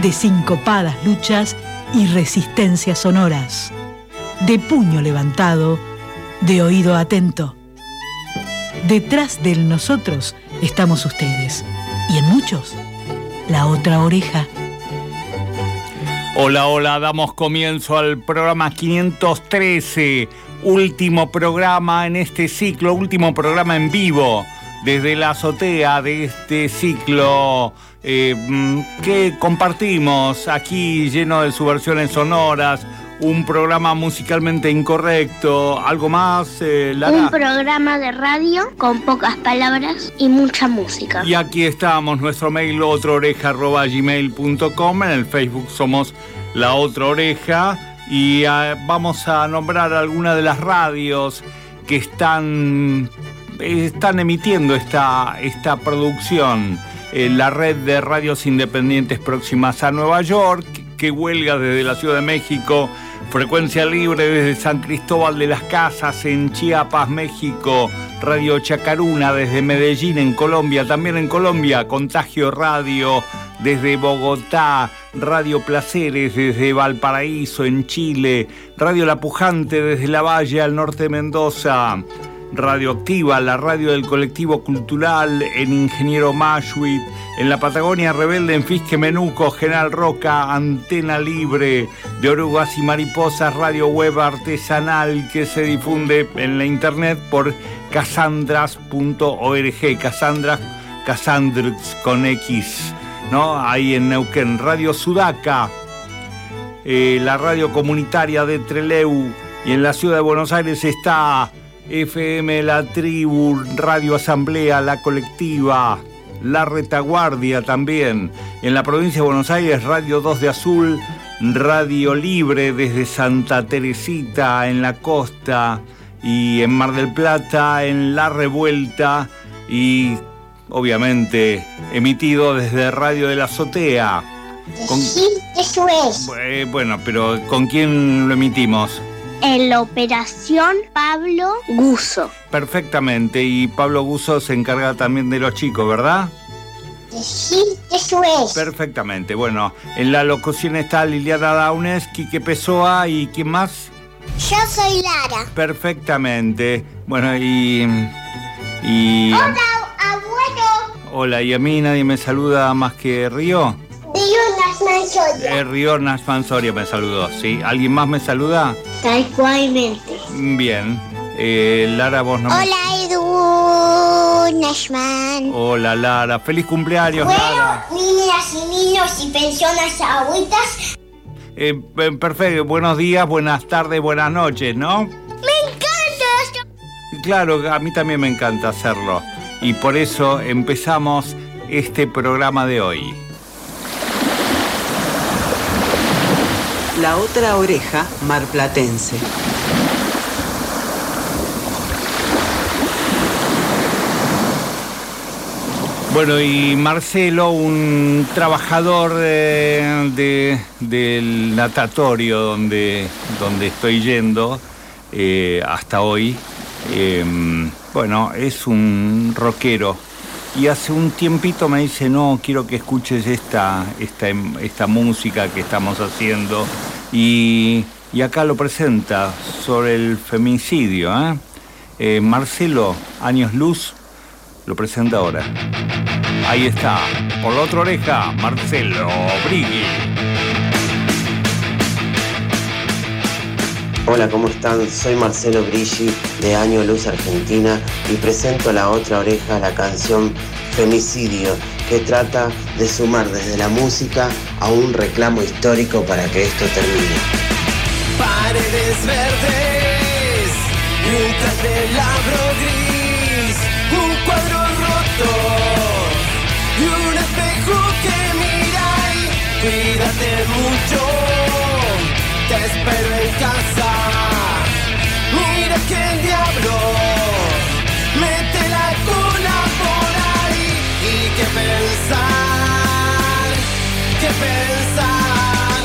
de sincopadas luchas y resistencias sonoras, de puño levantado, de oído atento. Detrás del nosotros estamos ustedes y en muchos la otra oreja. Hola, hola, damos comienzo al programa 513, último programa en este ciclo, último programa en vivo desde la azotea de este ciclo eh, mm, que compartimos aquí lleno de subversiones sonoras, un programa musicalmente incorrecto, algo más, eh, Un programa de radio con pocas palabras y mucha música. Y aquí estamos, nuestro mail otraoreja.gmail.com, en el Facebook somos La Otra Oreja. Y ah, vamos a nombrar algunas de las radios que están, están emitiendo esta, esta producción. Eh, la red de radios independientes próximas a Nueva York, que huelga desde la Ciudad de México Frecuencia libre desde San Cristóbal de las Casas en Chiapas, México. Radio Chacaruna desde Medellín en Colombia. También en Colombia, Contagio Radio desde Bogotá. Radio Placeres desde Valparaíso en Chile. Radio La Pujante desde La Valle al norte de Mendoza. Radioactiva, la radio del colectivo cultural en Ingeniero Mashuit, en la Patagonia Rebelde en Fisque Menuco, General Roca, Antena Libre, de Orugas y Mariposas, radio web artesanal que se difunde en la internet por casandras.org, Casandras, Casandras con X, ¿no? Ahí en Neuquén, Radio Sudaca, eh, la radio comunitaria de Treleu y en la ciudad de Buenos Aires está FM La Tribu, Radio Asamblea, La Colectiva, La Retaguardia también. En la provincia de Buenos Aires, Radio 2 de Azul, Radio Libre desde Santa Teresita en la costa y en Mar del Plata, en La Revuelta y obviamente emitido desde Radio de la Azotea. Sí, eso es. Eh, bueno, pero ¿con quién lo emitimos? En la operación Pablo Guso. Perfectamente, y Pablo Guso se encarga también de los chicos, ¿verdad? Sí, eso es. Perfectamente, bueno, en la locución está Liliana Daunes, Quique Pessoa y ¿quién más? Yo soy Lara. Perfectamente, bueno, y... y Hola, abuelo. Hola, y a mí nadie me saluda más que Río. Eh, Río Nasmansoria me saludó, ¿sí? ¿Alguien más me saluda? Tal cualmente. Bien. Eh, Lara, vos no Hola, Edu Nashman. Hola, Lara. Feliz cumpleaños, bueno, Lara. niñas y niños y pensiones agüitas. Eh, perfecto. Buenos días, buenas tardes, buenas noches, ¿no? ¡Me encanta! Claro, a mí también me encanta hacerlo. Y por eso empezamos este programa de hoy. La otra oreja marplatense. Bueno, y Marcelo, un trabajador de, del natatorio donde, donde estoy yendo eh, hasta hoy, em, bueno, es un rockero. Y hace un tiempito me dice, no, quiero que escuches esta, esta, esta música que estamos haciendo y, acá lo presenta sobre el femicidio. ¿eh? ¿eh? Marcelo Años Luz lo presenta ahora. Ahí está, por la otra oreja, Marcelo Brigui. Hola, ¿cómo están? Soy Marcelo Brigi de Año Luz Argentina y presento a la otra oreja la canción Femicidio, que trata de sumar desde la música a un reclamo histórico para que esto termine. Paredes verdes y un candelabro gris, un cuadro roto y un espejo que mira y cuídate mucho, te espero en casa. pensar.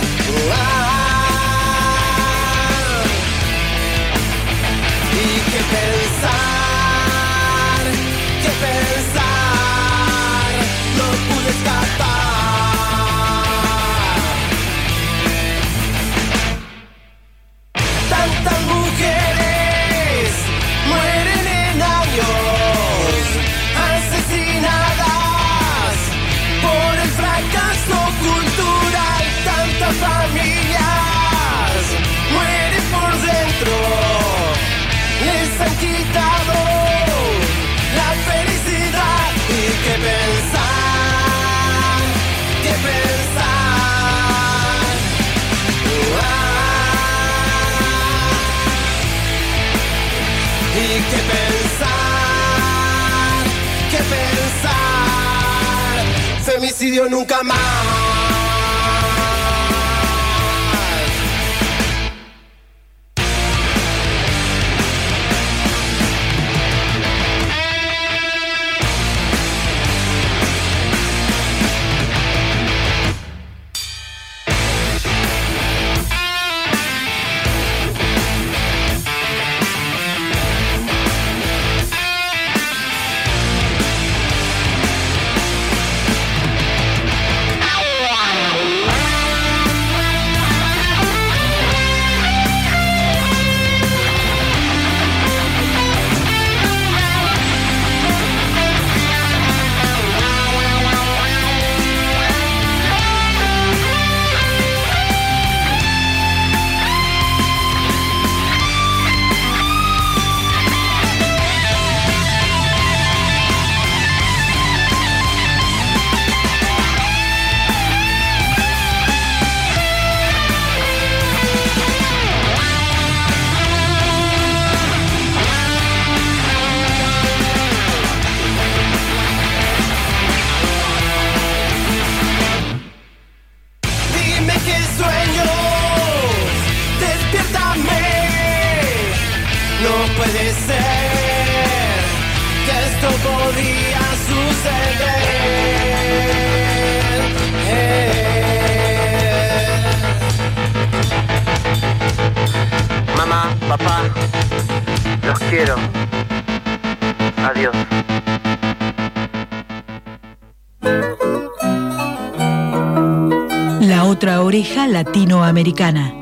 Latinoamericana.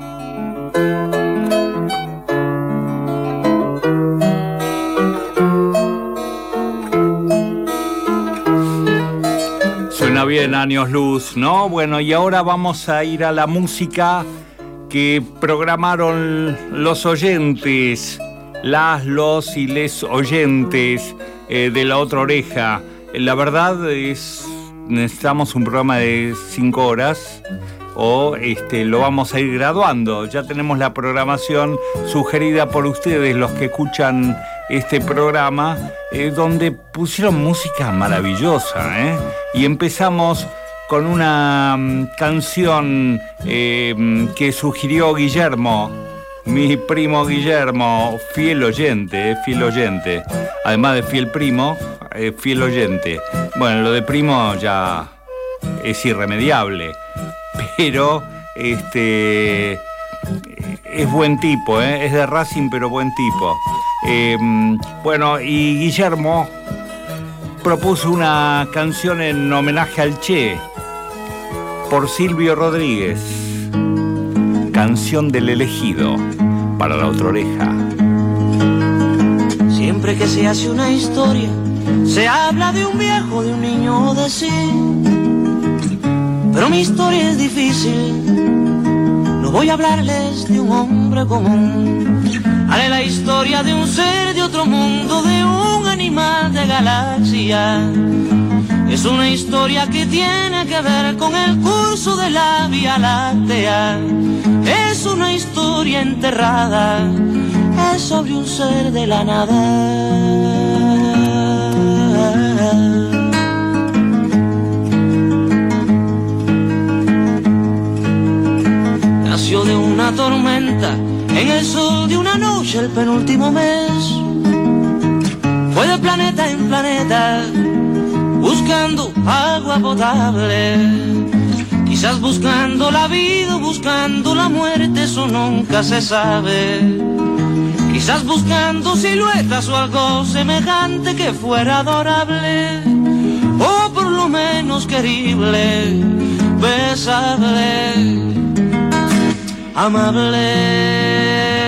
Suena bien años luz, ¿no? Bueno, y ahora vamos a ir a la música que programaron los oyentes, las, los y les oyentes eh, de la otra oreja. La verdad es, necesitamos un programa de cinco horas o este, lo vamos a ir graduando. Ya tenemos la programación sugerida por ustedes, los que escuchan este programa, eh, donde pusieron música maravillosa. ¿eh? Y empezamos con una mm, canción eh, que sugirió Guillermo. Mi primo Guillermo, fiel oyente, fiel oyente. Además de fiel primo, fiel oyente. Bueno, lo de primo ya es irremediable pero este es buen tipo, ¿eh? es de Racing, pero buen tipo. Em, bueno, y Guillermo propuso una canción en homenaje al Che por Silvio Rodríguez. Canción del elegido para la otra oreja. Siempre que se hace una historia, se habla de un viejo, de un niño de sí pero mi historia es difícil. No voy a hablarles de un hombre común. Haré la historia de un ser de otro mundo, de un animal de galaxia. Es una historia que tiene que ver con el curso de la Vía Láctea. Es una historia enterrada, es sobre un ser de la nada. Tormenta, en el sol de una noche el penúltimo mes. Fue de planeta en planeta, buscando agua potable. Quizás buscando la vida, buscando la muerte, eso nunca se sabe. Quizás buscando siluetas o algo semejante que fuera adorable, o por lo menos querible, besable amable.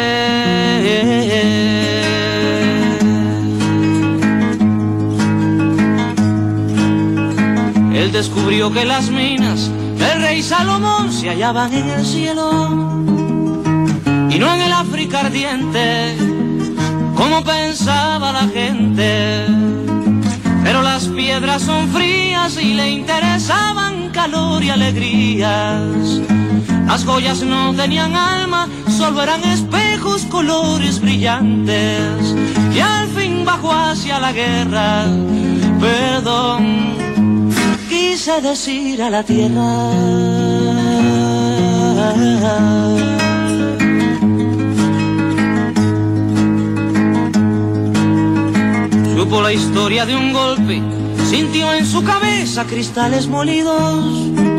Él descubrió que las minas del rey Salomón se hallaban en el cielo y no en el África ardiente, como pensaba la gente. Pero las piedras son frías y le interesaban calor y alegrías Las joyas no tenían alma, solo eran espejos, colores brillantes. Y al fin bajó hacia la guerra, perdón, quise decir a la tierra. Supo la historia de un golpe, sintió en su cabeza cristales molidos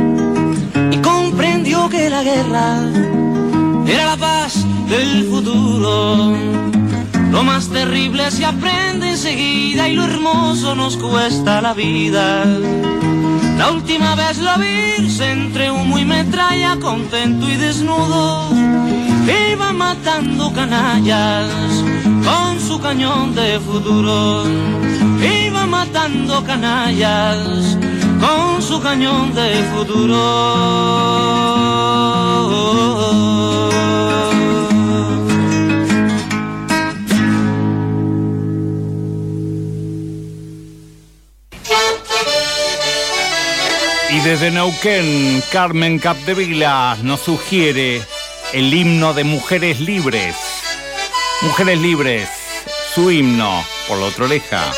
que la guerra era la paz del futuro. Lo más terrible se aprende enseguida y lo hermoso nos cuesta la vida. La última vez la vi entre humo y metralla, contento y desnudo, iba matando canallas con su cañón de futuro. Iba matando canallas con su cañón de futuro. Y desde Neuquén, Carmen Capdevila nos sugiere el himno de Mujeres Libres. Mujeres Libres, su himno, por la otra oreja.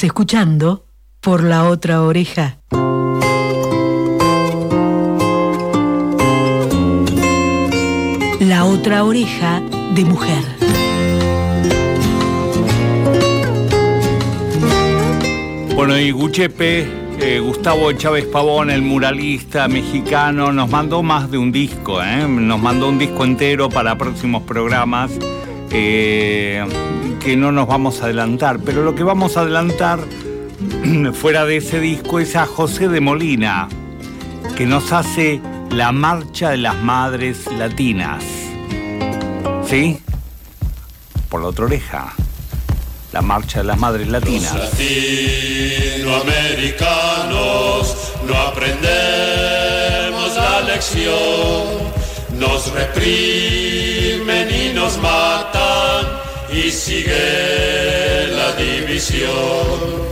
Escuchando por la otra oreja. La otra oreja de mujer. Bueno, y Guchepe, eh, Gustavo Chávez Pavón, el muralista mexicano, nos mandó más de un disco, ¿eh? nos mandó un disco entero para próximos programas. Eh, que no nos vamos a adelantar, pero lo que vamos a adelantar fuera de ese disco es a José de Molina, que nos hace la Marcha de las Madres Latinas. ¿Sí? Por la otra oreja. La Marcha de las Madres Latinas. Los latinoamericanos no aprendemos la lección, nos y nos matan y sigue la división.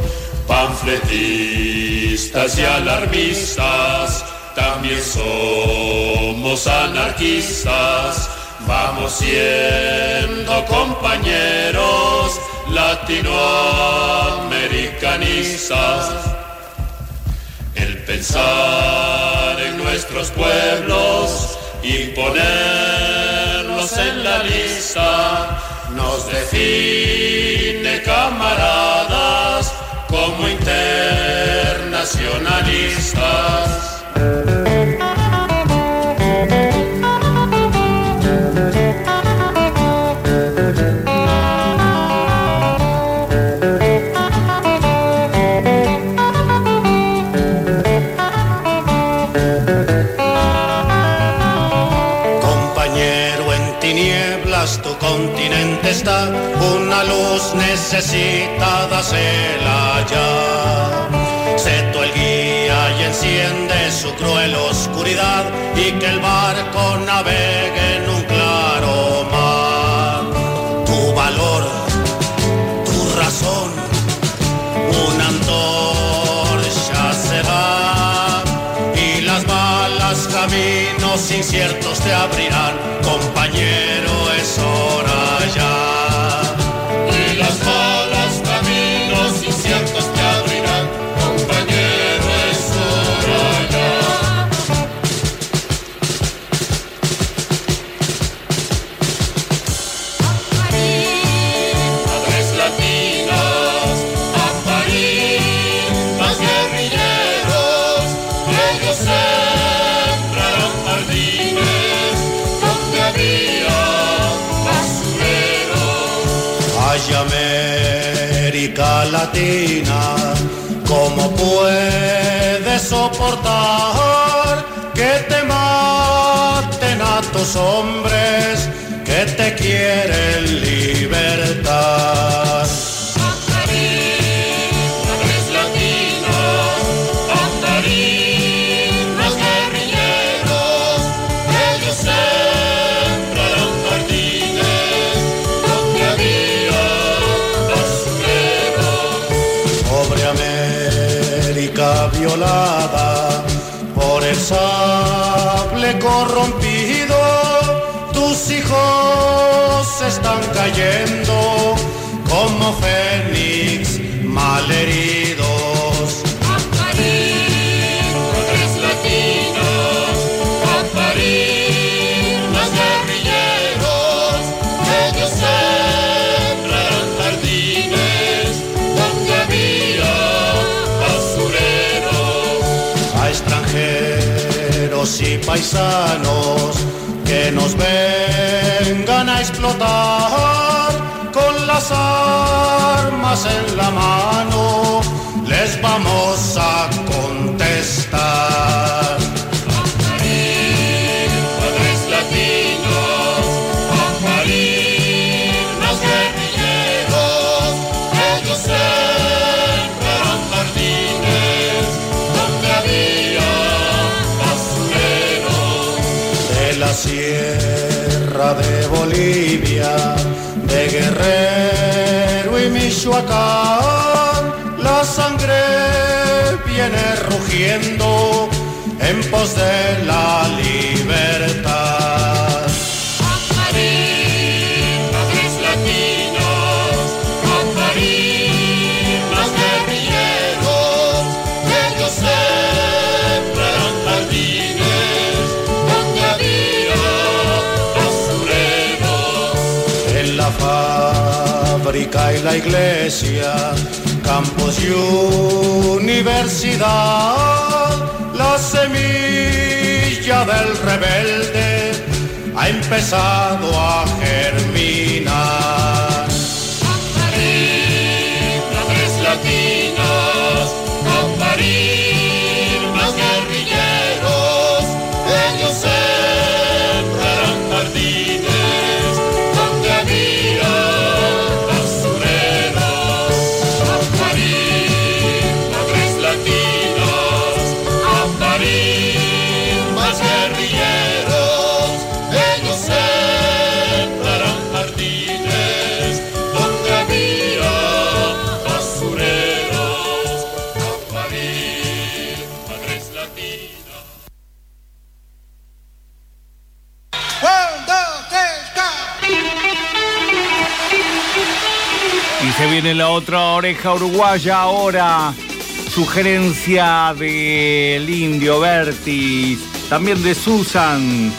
Panfletistas y alarmistas, también somos anarquistas. Vamos siendo compañeros latinoamericanistas. El pensar en nuestros pueblos y en la lista nos define camaradas como internacionalistas. Una luz necesitada se la ya. Seto el guía y enciende su cruel oscuridad y que el barco navegue en un claro mar. Tu valor, tu razón, una antorcha se va y las balas caminos inciertos te abrirán, compañeros soportar que te maten a tus hombres que te quieren libertar? Por el sable corrompido, tus hijos están cayendo como fénix malheridos. Y paisanos que nos vengan a explotar con las armas en la mano, les vamos a contestar. La sangre viene rugiendo en pos de la libertad. Padres fábrica y la iglesia, campos y universidad, la semilla del rebelde ha empezado a germinar. Se viene la otra oreja uruguaya ahora. Sugerencia del indio Vertis, también de Susan.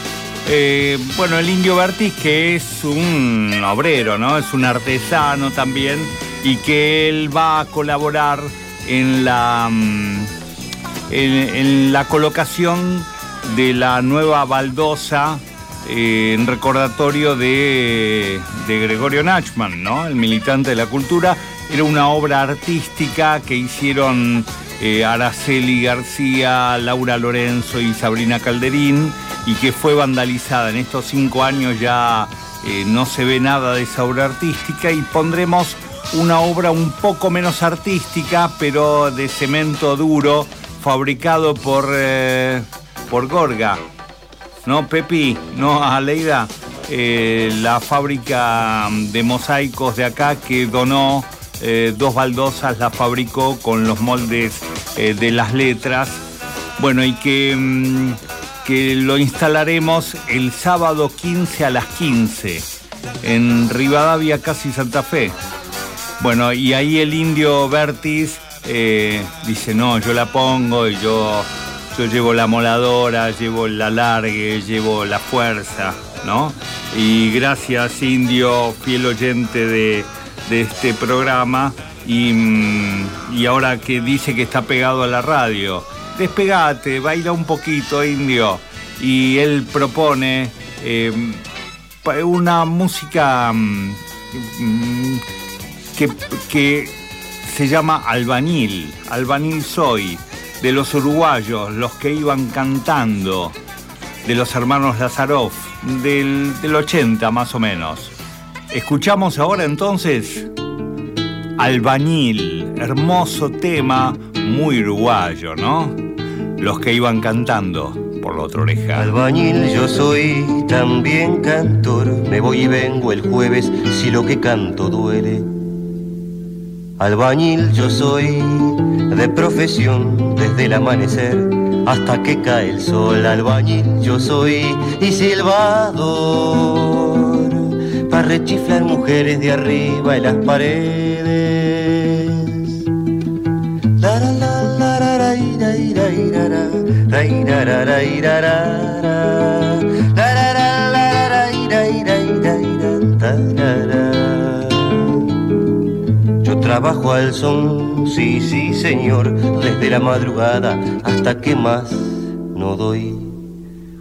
Eh, bueno, el indio Vertis que es un obrero, ¿no? Es un artesano también y que él va a colaborar en la, mm, en, en la colocación de la nueva baldosa en recordatorio de, de Gregorio Nachman, ¿no? El militante de la cultura. Era una obra artística que hicieron eh, Araceli García, Laura Lorenzo y Sabrina Calderín y que fue vandalizada. En estos cinco años ya eh, no se ve nada de esa obra artística y pondremos una obra un poco menos artística, pero de cemento duro, fabricado por, eh, por Gorga. ¿No, Pepi? ¿No, Aleida? Eh, la fábrica de mosaicos de acá que donó eh, dos baldosas, las fabricó con los moldes eh, de las letras. Bueno, y que, mm, que lo instalaremos el sábado 15 a las 15 en Rivadavia, casi Santa Fe. Bueno, y ahí el indio Vertis eh, dice, no, yo la pongo y yo, llevo la moladora, llevo el alargue, llevo la fuerza, ¿no? Y gracias, indio, fiel oyente de, de este programa, y, mm, y ahora que dice que está pegado a la radio, despegate, baila un poquito, indio. Y él propone eh, una música mm, mm, que, que se llama Albañil, Albañil Soy, de los uruguayos, los que iban cantando, de los hermanos Lazarov, del, del 80 más o menos. Escuchamos ahora entonces Albañil, hermoso tema, muy uruguayo, ¿no? Los que iban cantando por la otra oreja. Albañil yo soy, también cantor, me voy y vengo el jueves si lo que canto duele. Albañil yo soy, de profesión, desde el amanecer hasta que cae el sol. Albañil yo soy y silbador, para rechiflar mujeres de arriba en las paredes. La, trabajo al son, sí, sí, señor, desde la madrugada hasta que más no doy.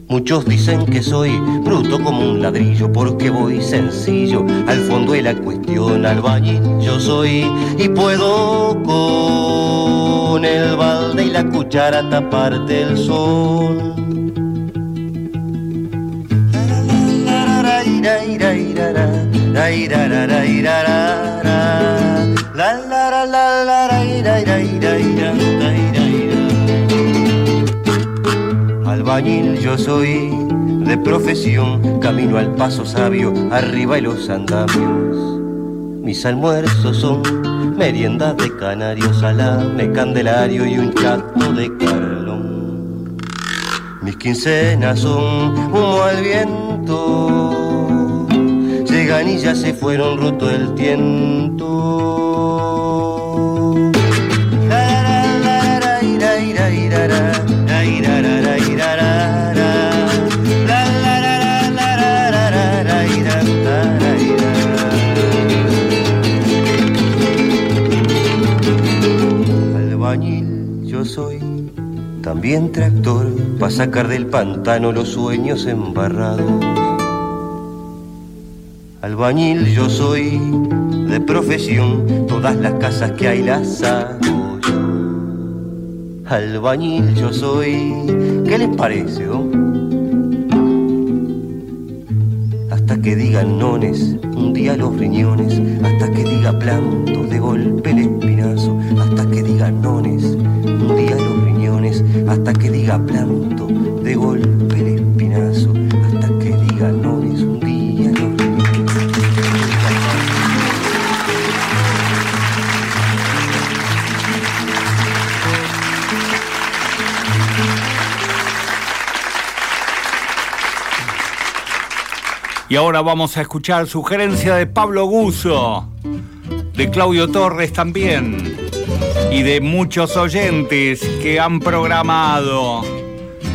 Muchos dicen que soy bruto como un ladrillo porque voy sencillo al fondo de la cuestión albañil yo soy y puedo con el balde y la cuchara taparte el sol. Albañil yo soy de profesión, camino al paso sabio, arriba de los andamios. Mis almuerzos son meriendas de canarios, salame, candelario y un chato de carlón. Mis quincenas son humo al viento, ya se fueron roto el tiento. Albañil yo soy, también tractor, para sacar del pantano los sueños embarrados. Albañil yo soy, de profesión, todas las casas que hay las hago. Albañil yo soy, ¿qué les parece, oh? Hasta que digan nones, un día los riñones, hasta que diga planto, de golpe el espinazo, hasta que diga nones, un día los riñones, hasta que diga planto, de golpe el espinazo, ahora vamos a escuchar sugerencia de Pablo Guso, de Claudio Torres también, y de muchos oyentes que han programado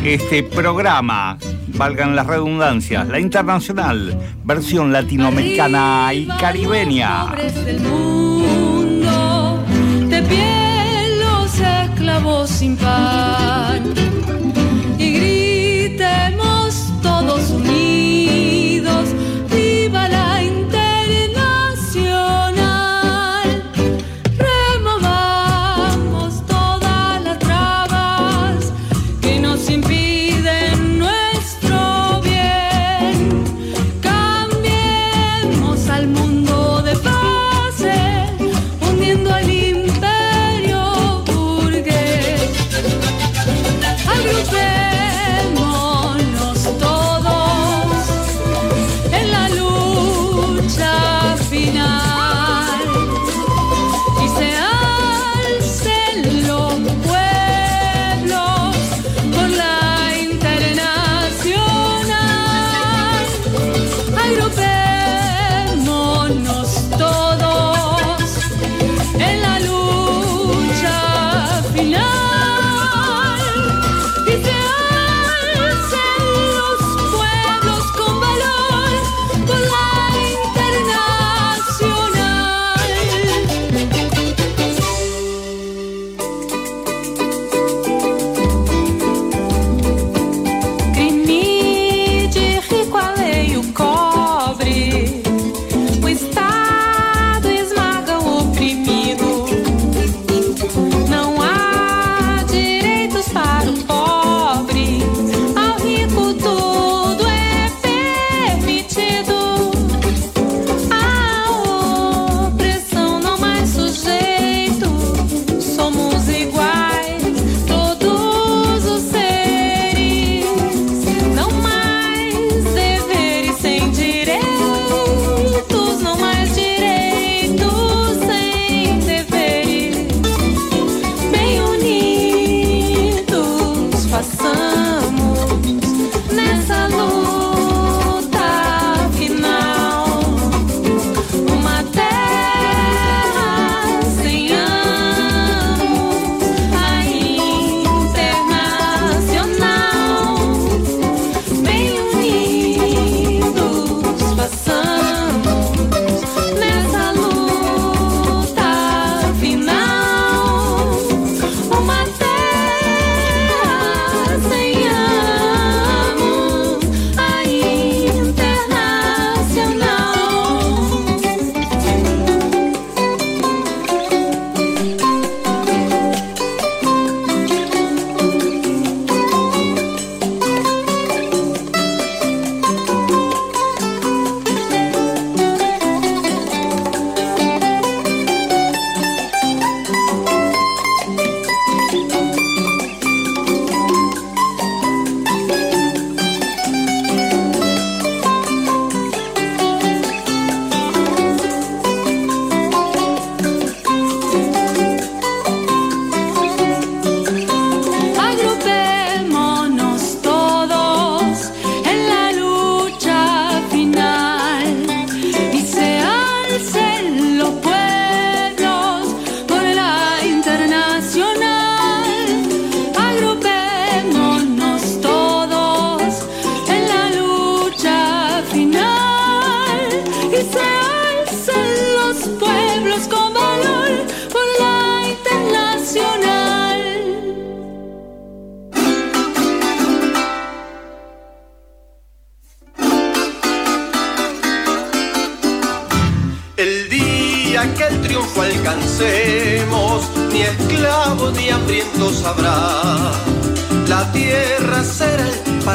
este programa, valgan las redundancias, la internacional, versión latinoamericana y caribeña. pobres del mundo, de pie los esclavos sin pan.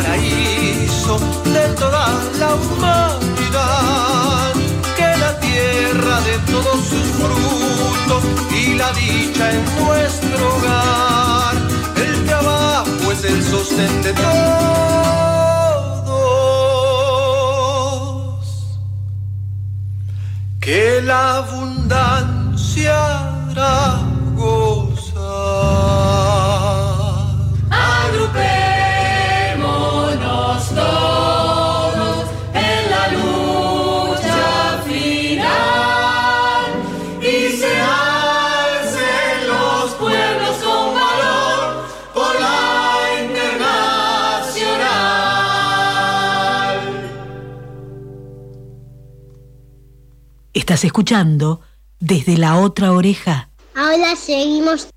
Paraíso de toda la humanidad. Que la tierra de todos sus frutos y la dicha en nuestro hogar. El trabajo es el sostén de todos. Que la abundancia hará Estás escuchando desde la otra oreja. Ahora seguimos